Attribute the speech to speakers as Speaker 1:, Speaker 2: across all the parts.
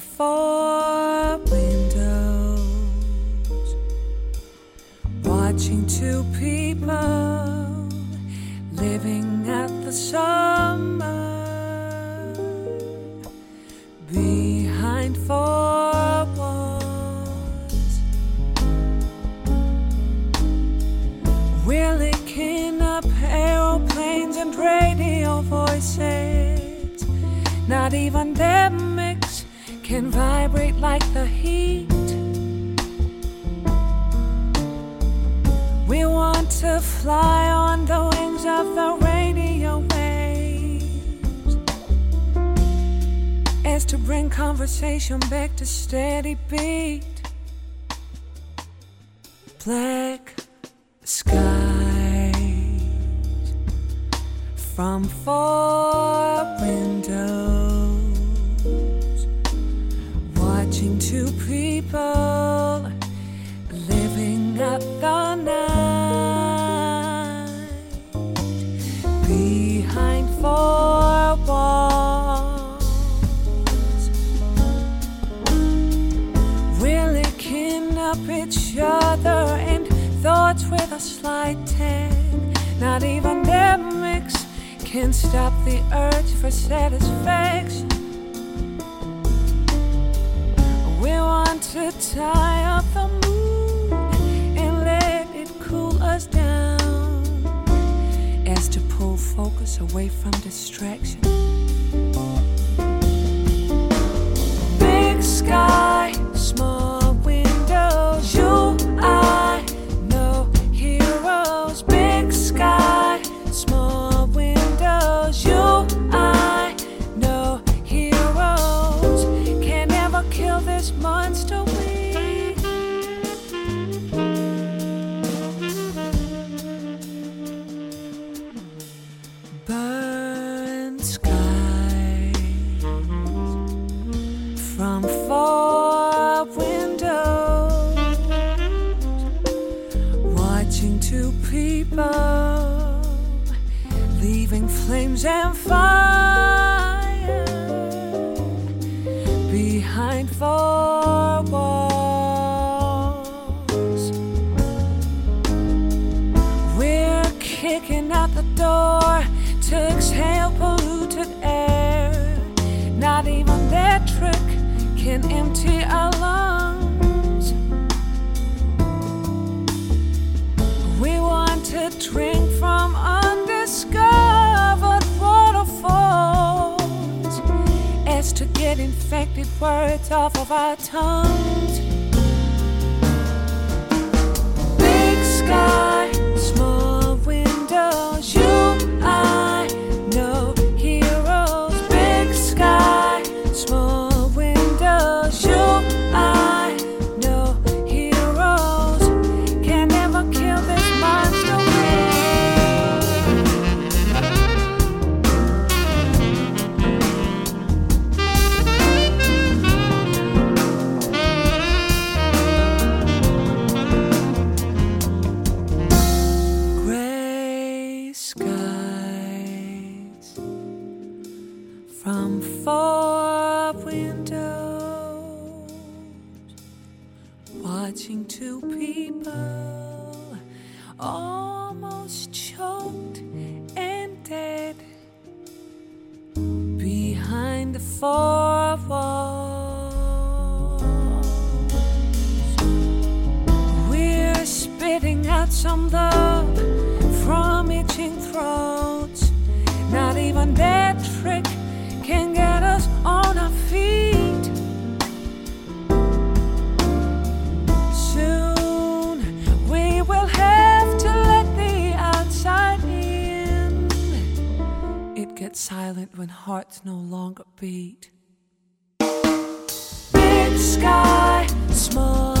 Speaker 1: for slide 10. Not even their mix can stop the urge for satisfaction. We want to tie up the moon and let it cool us down as to pull focus away from distraction. electric can empty our lungs. We want to drink from undiscovered waterfalls as to get infected words off of our tongues. Big sky. silent when hearts no longer beat. Big sky, small.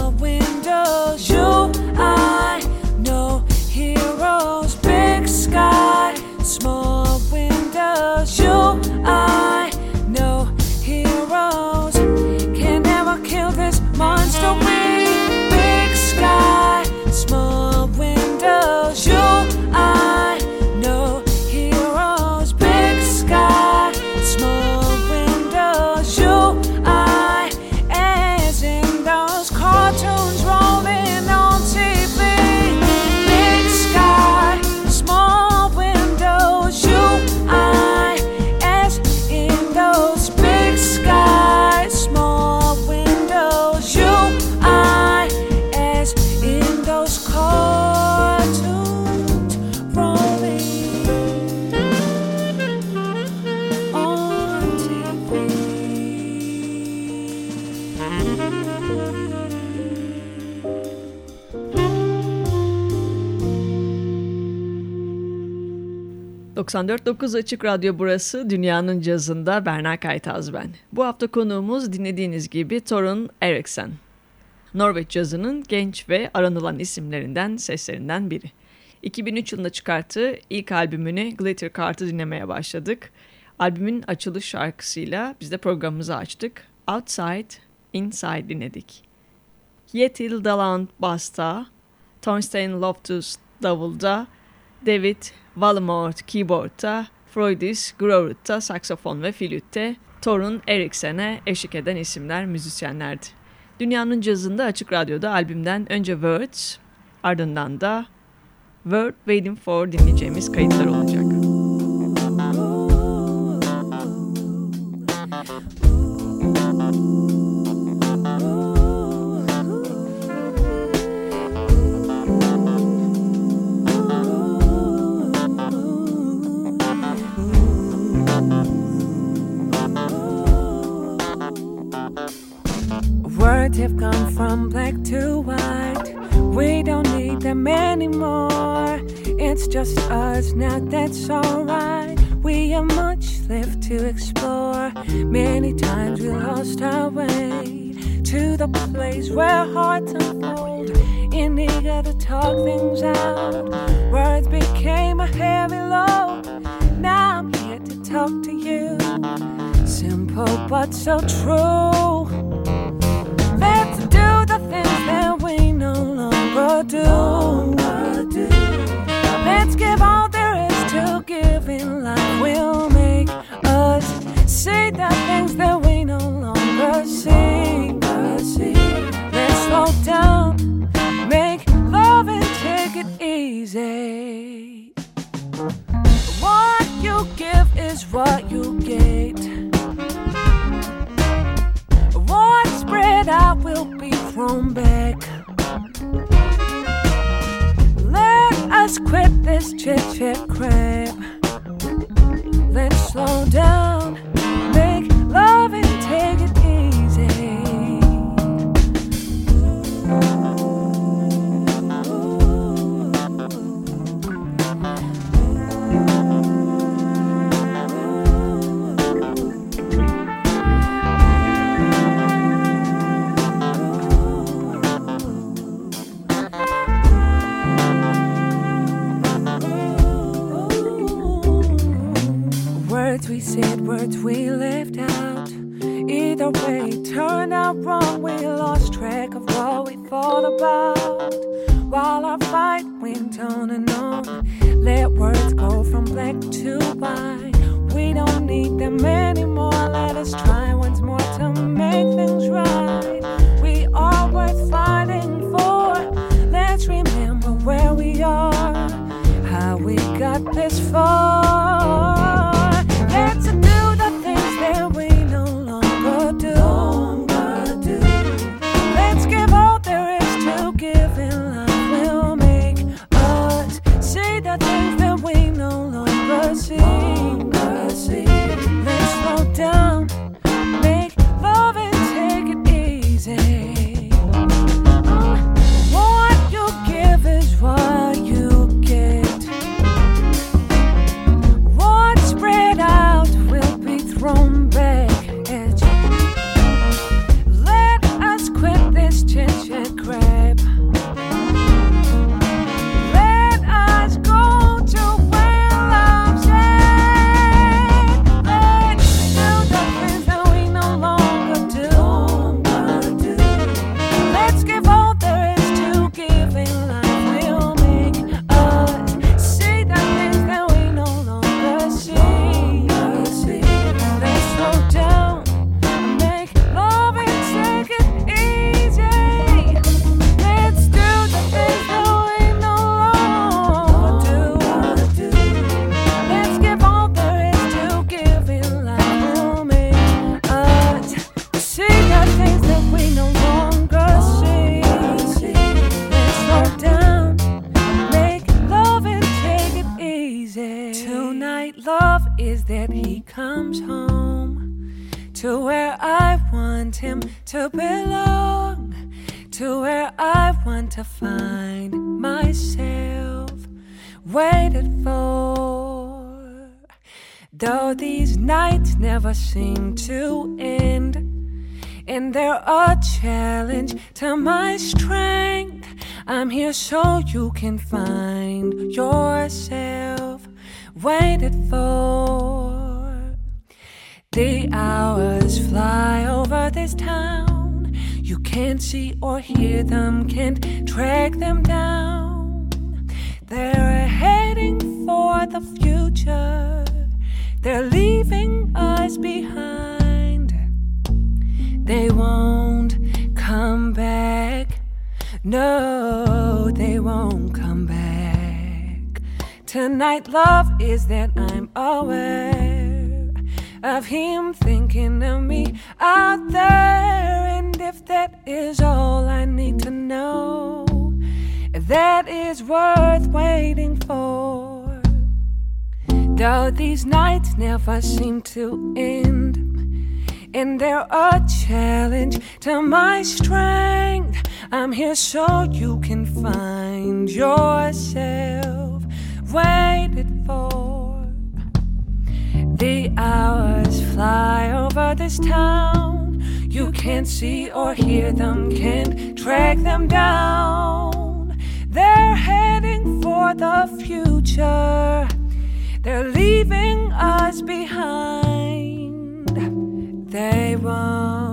Speaker 2: 94.9 Açık Radyo burası. Dünyanın cazında Berna Kaytaz ben. Bu hafta konuğumuz dinlediğiniz gibi Torun Eriksen. Norveç cazının genç ve aranılan isimlerinden, seslerinden biri. 2003 yılında çıkarttığı ilk albümünü Glitter Cart'ı dinlemeye başladık. Albümün açılış şarkısıyla biz de programımızı açtık. Outside, Inside dinledik. Yetil Daland Basta, Thorstein Loftus Davulda, David Wallemort keyboardta, Freudis Grover'ta saksafon ve flütte, Torun Eriksen'e eşlik eden isimler müzisyenlerdi. Dünyanın cazında Açık Radyo'da albümden önce Words, ardından da Word Waiting For dinleyeceğimiz kayıtlar olacak.
Speaker 1: From black to white. We don't need them anymore. It's just us now, that's alright. We have much left to explore. Many times we lost our way to the place where hearts unfold. In eager to talk things out, words became a heavy load. Now I'm here to talk to you. Simple but so true. Longer do. Let's give all there is to give in life. We'll make us see the things that we no longer see. Let's slow down, make love and take it easy. What you give is what you get. What's spread out will be thrown back. Let us quit this chit chat crap. Let's slow down, words we left out. Either way, turned out wrong. We lost track of what we thought about. While our fight went on and on, let words go from black to white. We don't need them anymore. Let us try once more to make things right. We are worth fighting for. Let's remember where we are, how we got this far. Tonight, love is that he comes home to where I want him to belong, to where I want to find myself waited for. Though these nights never seem to end, and they're a challenge to my strength. I'm here so you can find yourself waited for. The hours fly over this town. You can't see or hear them, can't track them down. They're heading for the future. They're leaving us behind. They won't come back. No, they won't come back. Tonight, love is that I'm aware of him thinking of me out there. And if that is all I need to know, that is worth waiting for. Though these nights never seem to end, and they're a challenge to my strength. I'm here so you can find yourself waited for. The hours fly over this town. You can't see or hear them, can't track them down. They're heading for the future. They're leaving us behind. They won't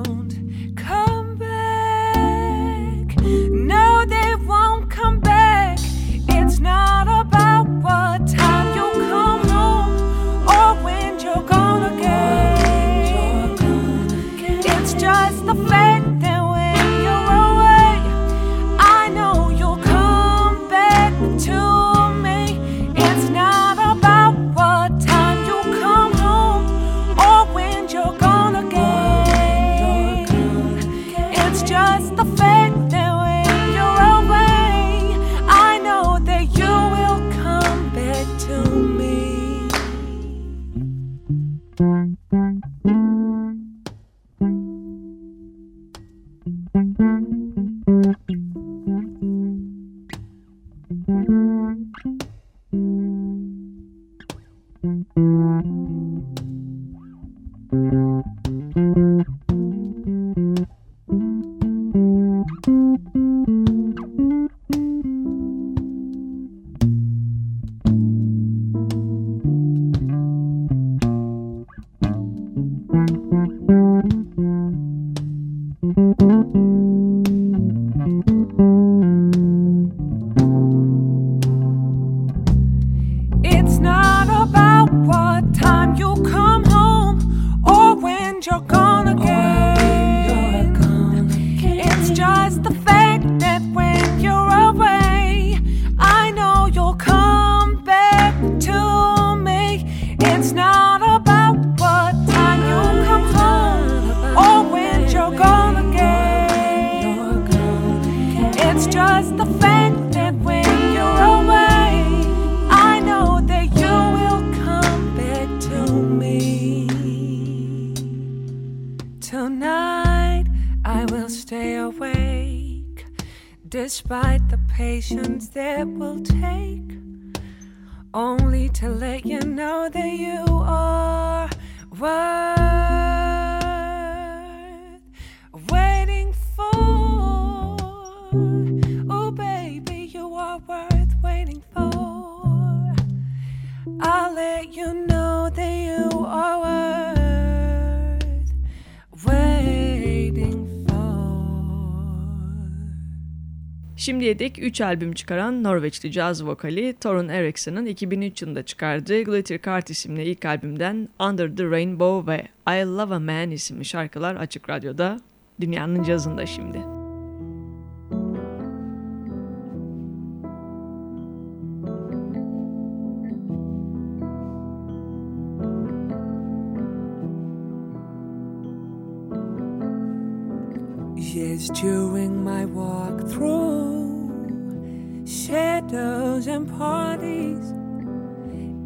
Speaker 2: Şimdiye dek 3 albüm çıkaran Norveçli caz vokali Torun Eriksson'ın 2003 yılında çıkardığı Glitter Card isimli ilk albümden Under the Rainbow ve I Love a Man isimli şarkılar Açık Radyo'da dünyanın cazında şimdi.
Speaker 1: Yes, during and parties,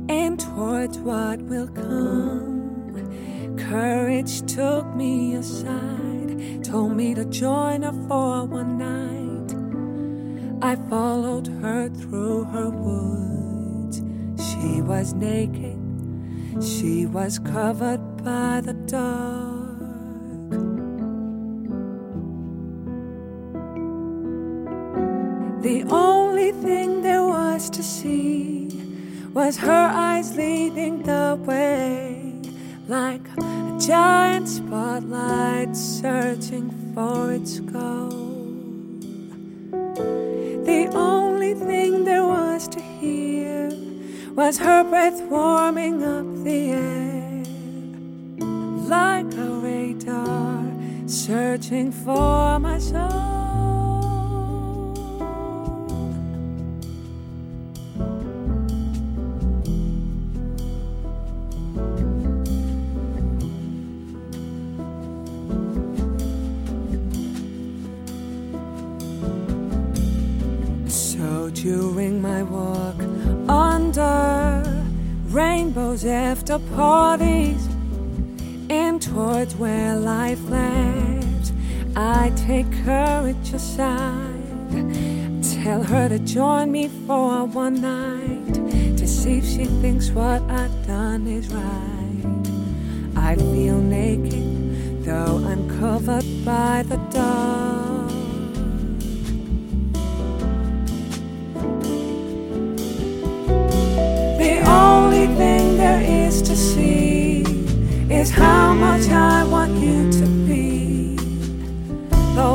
Speaker 1: and towards what will come, courage took me aside, told me to join her for one night. I followed her through her woods. She was naked, she was covered by the dark. Was her eyes leading the way, like a giant spotlight searching for its goal. The only thing there was to hear was her breath warming up the air, like a radar searching for my soul. During my walk under rainbows after parties and towards where life lives. I take courage aside, tell her to join me for one night to see if she thinks what I've done is right. I feel naked, though I'm covered by the dark. To see is how much I want you to be. The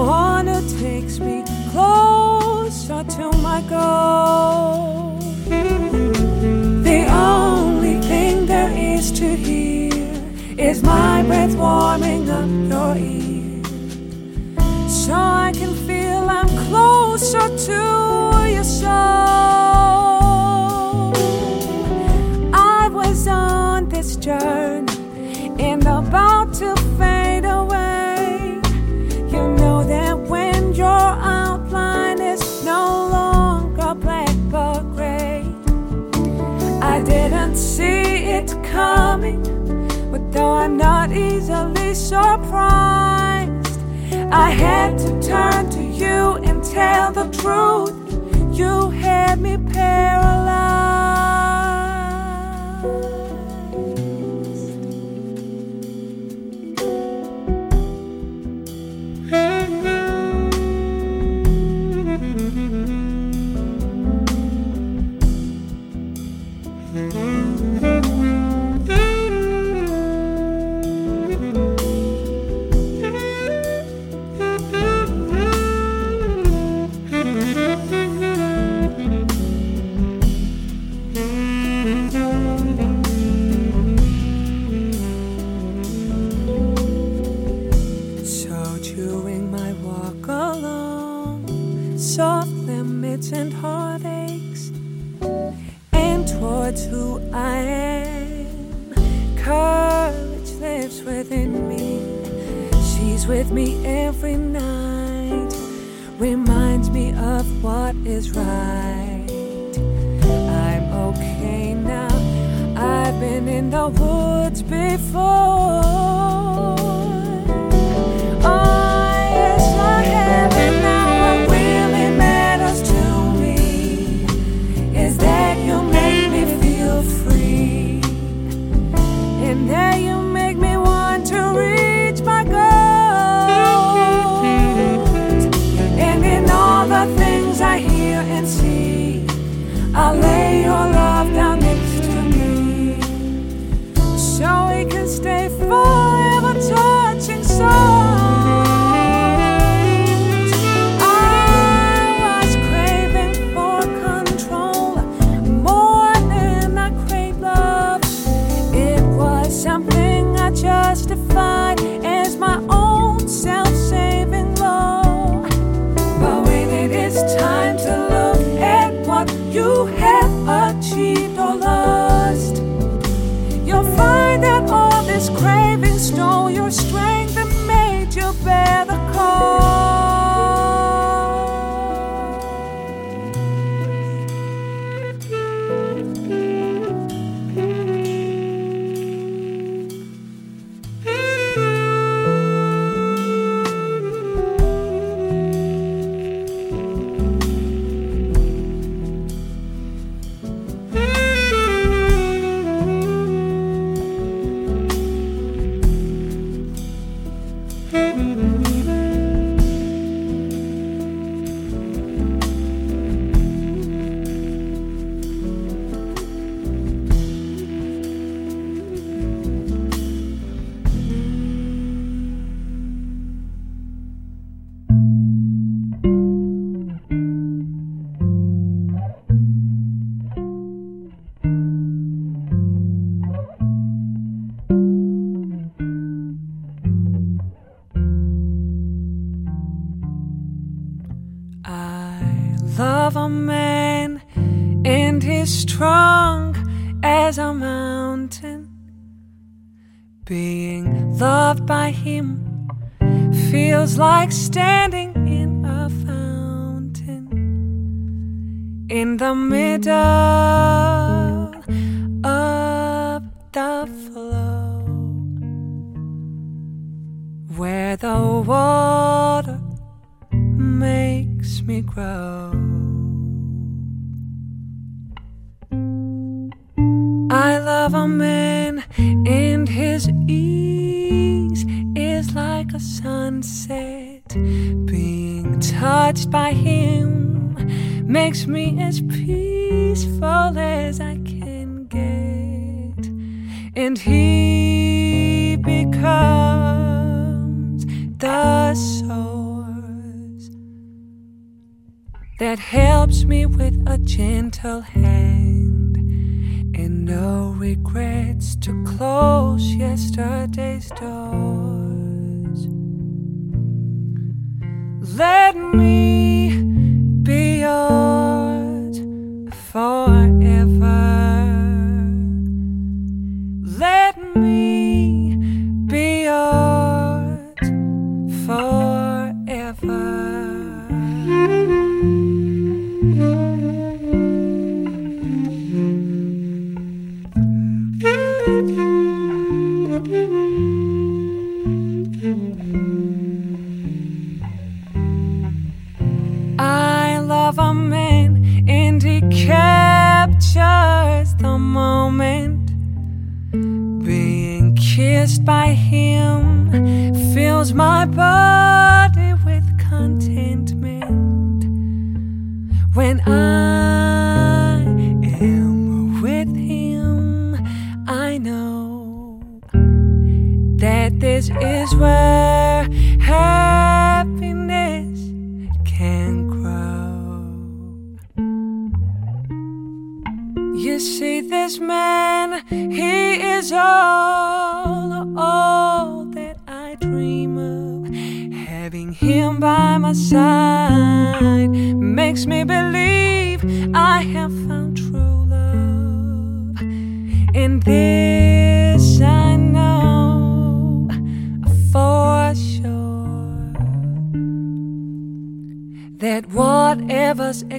Speaker 1: who takes me closer to my goal. The only thing there is to hear is my breath warming up your ear. Surprised, I had to turn to you and tell the truth. You had me paralyzed. A man and he's strong as a mountain. Being loved by him feels like standing in a fountain in the middle of the flow where the water makes me grow. And his ease is like a sunset. Being touched by him makes me as peaceful as I can get, and he becomes the source that helps me with a gentle hand regrets to close yesterday's doors. Let me be yours forever.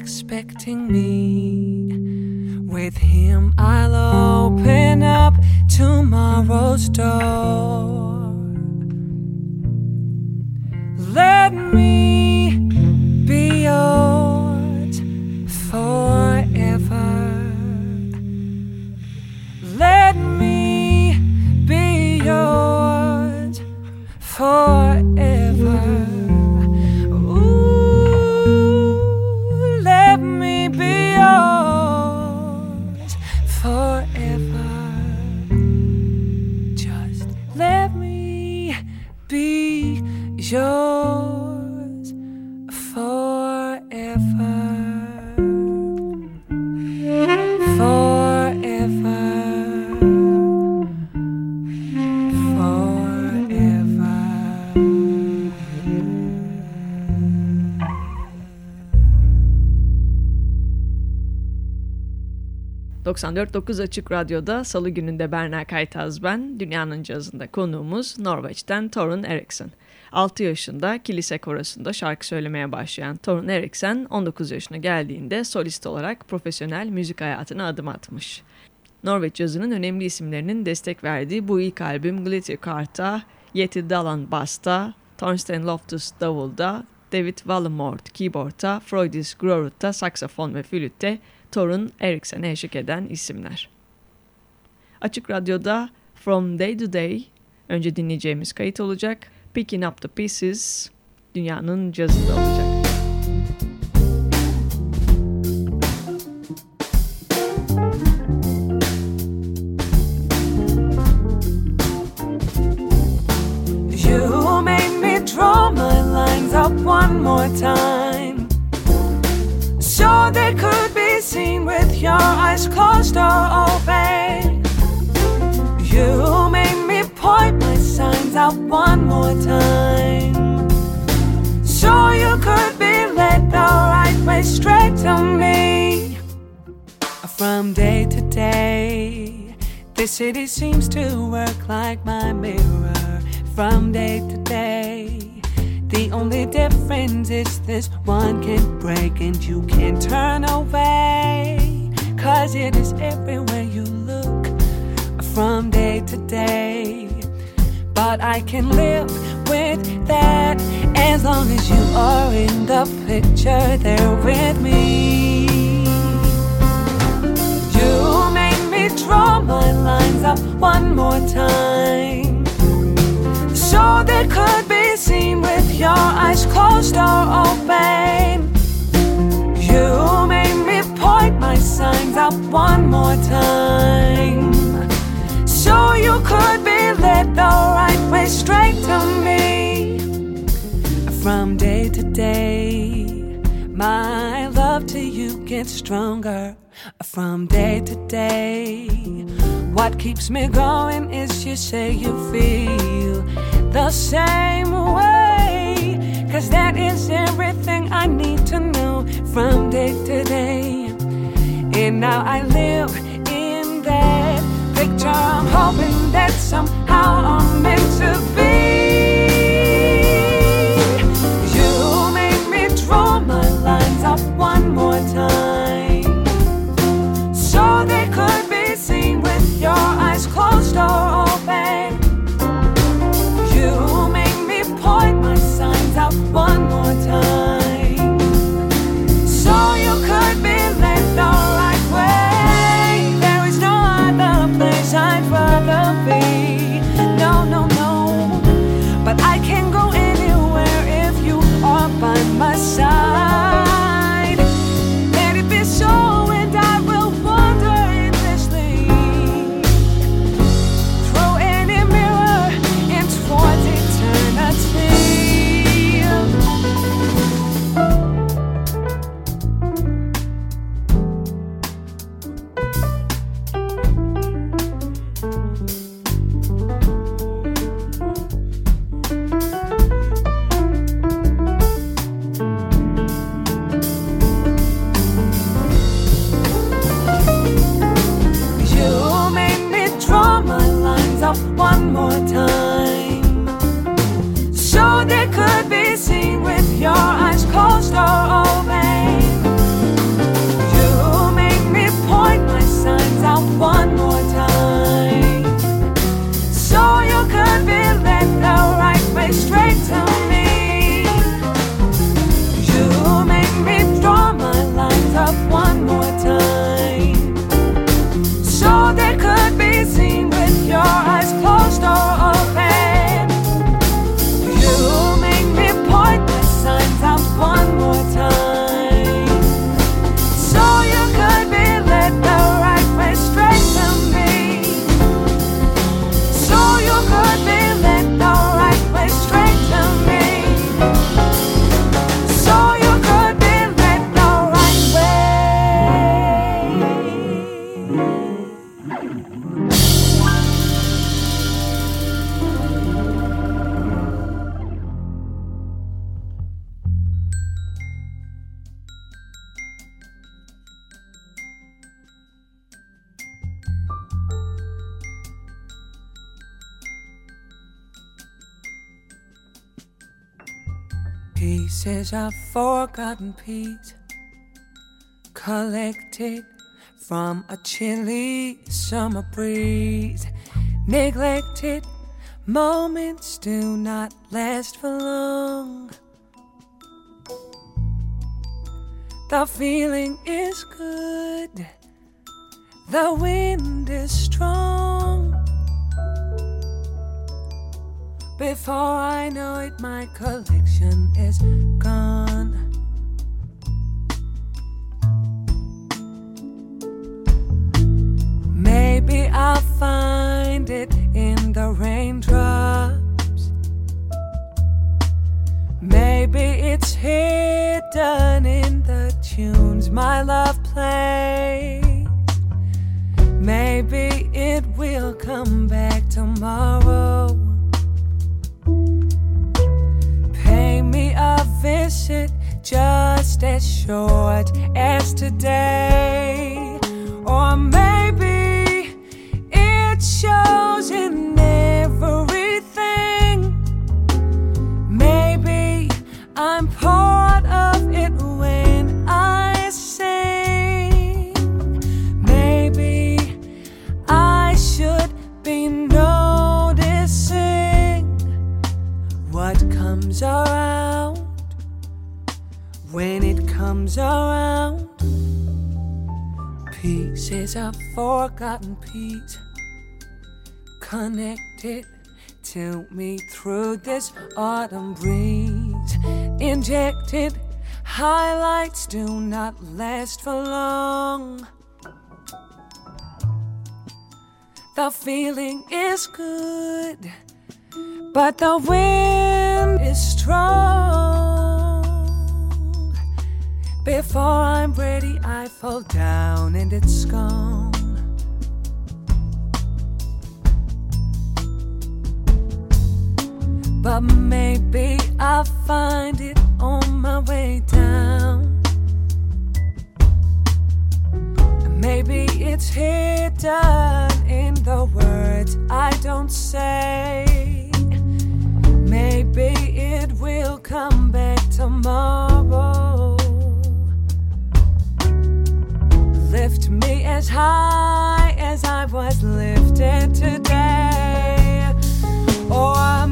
Speaker 1: Expecting me, with him I'll open up tomorrow's door. Let me
Speaker 2: 94.9 Açık Radyo'da Salı gününde Berna Kaytaz ben. Dünyanın cazında konuğumuz Norveç'ten Torun Eriksen. 6 yaşında kilise korosunda şarkı söylemeye başlayan Torun Eriksen 19 yaşına geldiğinde solist olarak profesyonel müzik hayatına adım atmış. Norveç cazının önemli isimlerinin destek verdiği bu ilk albüm Glitter Kart'a, Yeti Dalan Bass'ta, Thorstein Loftus Davul'da, David Wallenmort Keyboard'ta, Freudis Grorud'da saksafon ve flütte Torun Eriksen'e eşlik eden isimler. Açık Radyo'da From Day to Day önce dinleyeceğimiz kayıt olacak. Picking Up the Pieces dünyanın cazında olacak.
Speaker 1: Eyes closed or open. You made me point my signs out one more time. So you could be led the right way straight to me. From day to day, the city seems to work like my mirror. From day to day, the only difference is this one can break and you can turn away. Cause it is everywhere you look from day to day. But I can live with that as long as you are in the picture there with me. You made me draw my lines up one more time so they could be seen with your eyes closed or open. Signs up one more time so you could be led the right way straight to me from day to day. My love to you gets stronger from day to day. What keeps me going is you say you feel the same way. Cause that is everything I need to know from day to day. And now I live in that picture. I'm hoping that somehow I'm meant to forgotten peace collected from a chilly summer breeze. Neglected moments do not last for long. The feeling is good, the wind is strong. Before I know it, my collection is gone. Maybe I'll find it in the raindrops. Maybe it's hidden in the tunes my love plays. Maybe it will come back tomorrow. Pay me a visit just as short as today. Or maybe shows in everything. Maybe I'm part of it when I sing. Maybe I should be noticing what comes around when it comes around. Pieces of forgotten peace connected to me through this autumn breeze. Injected highlights do not last for long. The feeling is good, but the wind is strong. Before I'm ready, I fall down and it's gone. But maybe I'll find it on my way down. Maybe it's hidden in the words I don't say. Maybe it will come back tomorrow. Lift me as high as I was lifted today. Or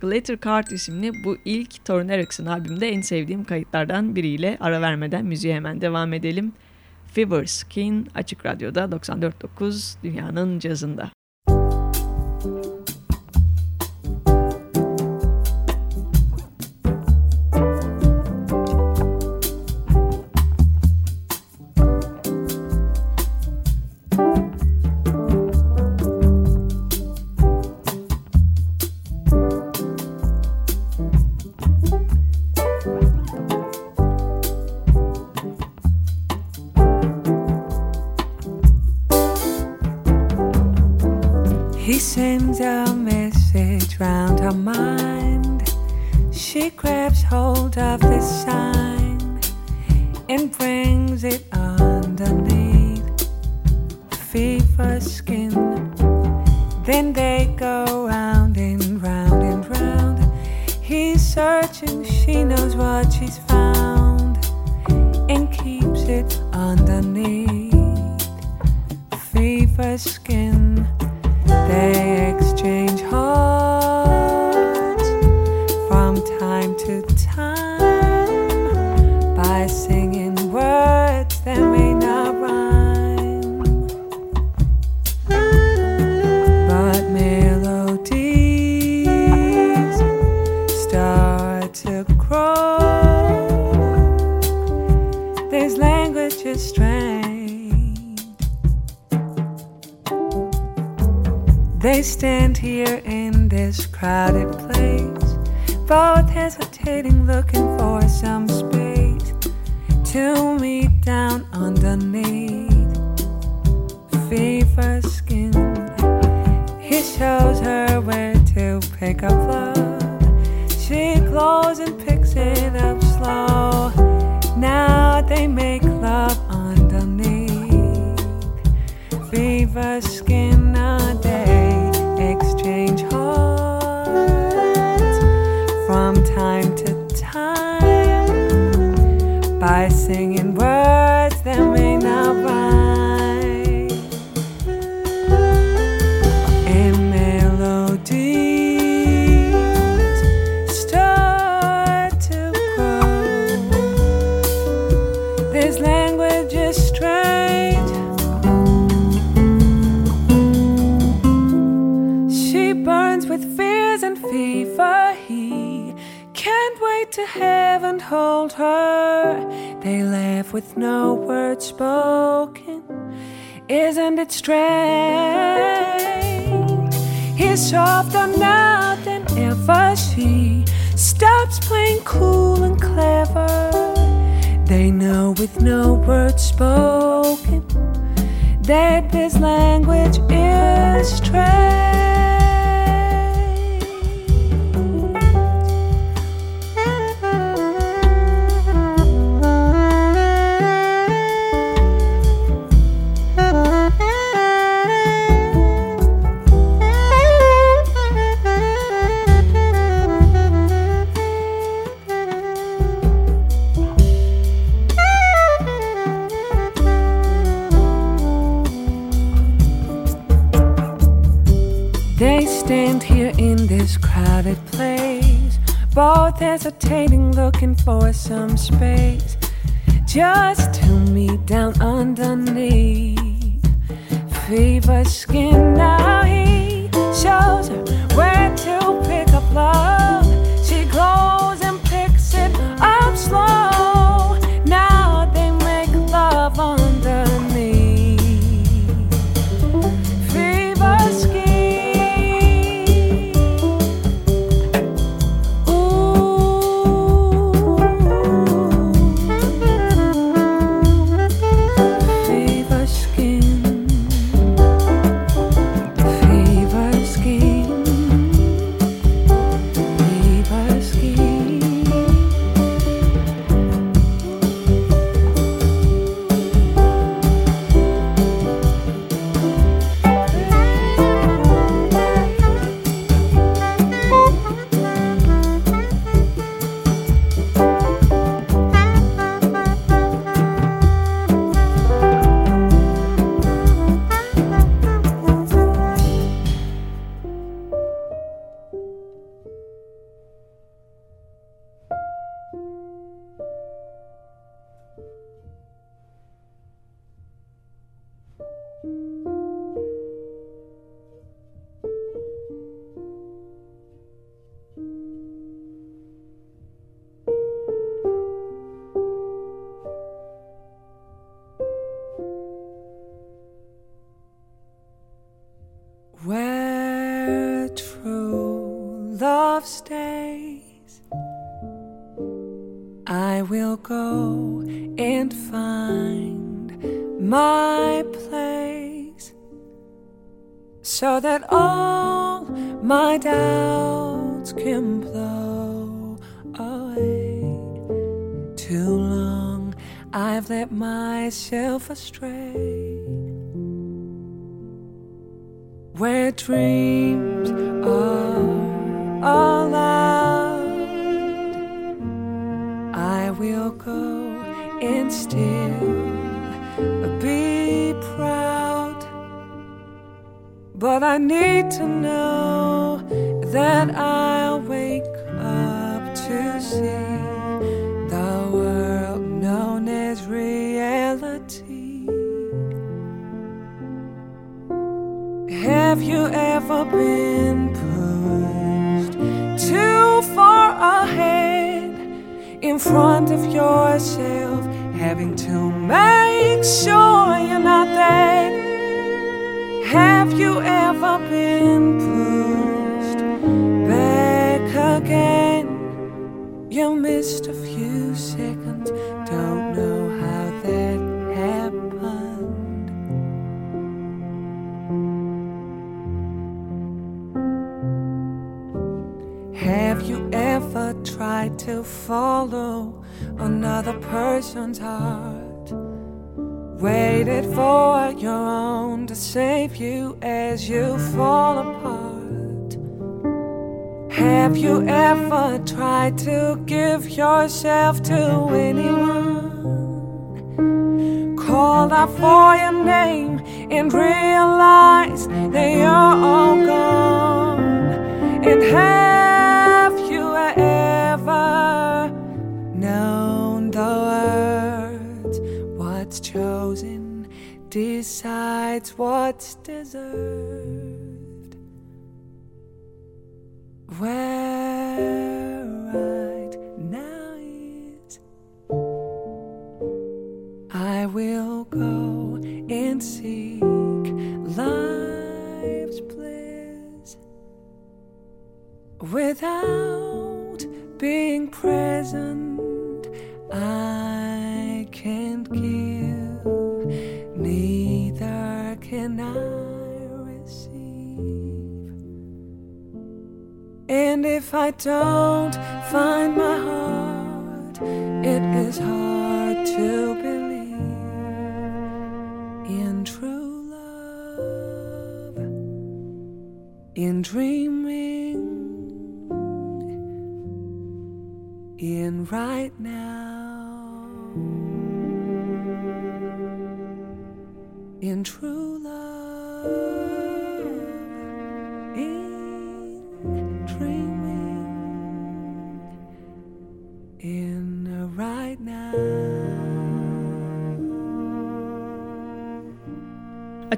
Speaker 2: Glitter Card isimli bu ilk Torun Erickson albümde en sevdiğim kayıtlardan biriyle ara vermeden müziğe hemen devam edelim. Fever Skin Açık Radyo'da 94.9 Dünyanın Cazında.
Speaker 1: they stand here in this crowded place, both hesitating, looking for some happy, stops playing cool and clever. They know with no words spoken that this language is trash. But I need to know that I'll wake up to see the world known as reality. Have you ever been pushed too far ahead in front of yourself, having to make sure you're not there? Have you ever been pushed back again? You missed a few seconds, don't know how that happened. Have you ever tried to follow another person's heart? Waited for your own to save you as you fall apart. Have you ever tried to give yourself to anyone? Called out for your name and realized that you're all gone. And have decides what's deserved. Where right now is, I will go and seek life's bliss without if I don't find my heart, it is hard to believe in true love, in dreaming, in right now, in true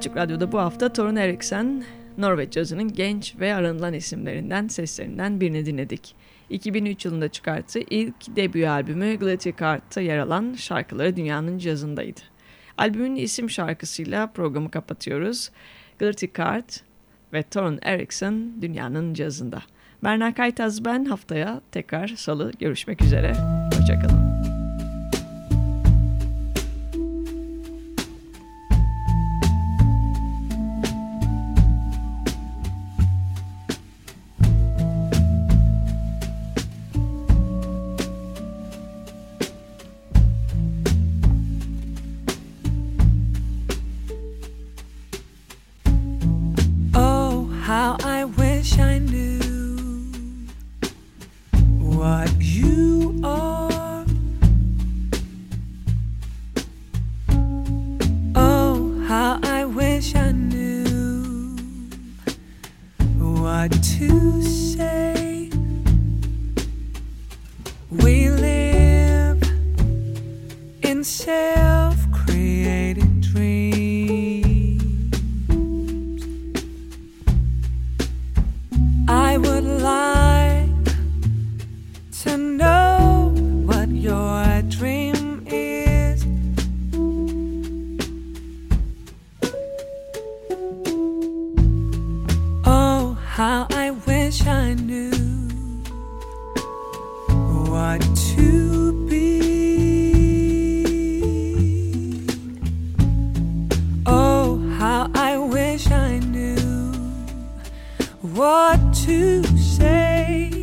Speaker 2: Açık Radyo'da bu hafta Torun Eriksen, Norveç cazının genç ve aranılan isimlerinden, seslerinden birini dinledik. 2003 yılında çıkarttığı ilk debut albümü Glitty Card'ta yer alan şarkıları dünyanın cazındaydı. Albümün isim şarkısıyla programı kapatıyoruz. Glitty Card ve Torun Eriksen dünyanın cazında. Berna Kaytaz ben haftaya tekrar salı görüşmek üzere. Hoşçakalın.
Speaker 1: What to say.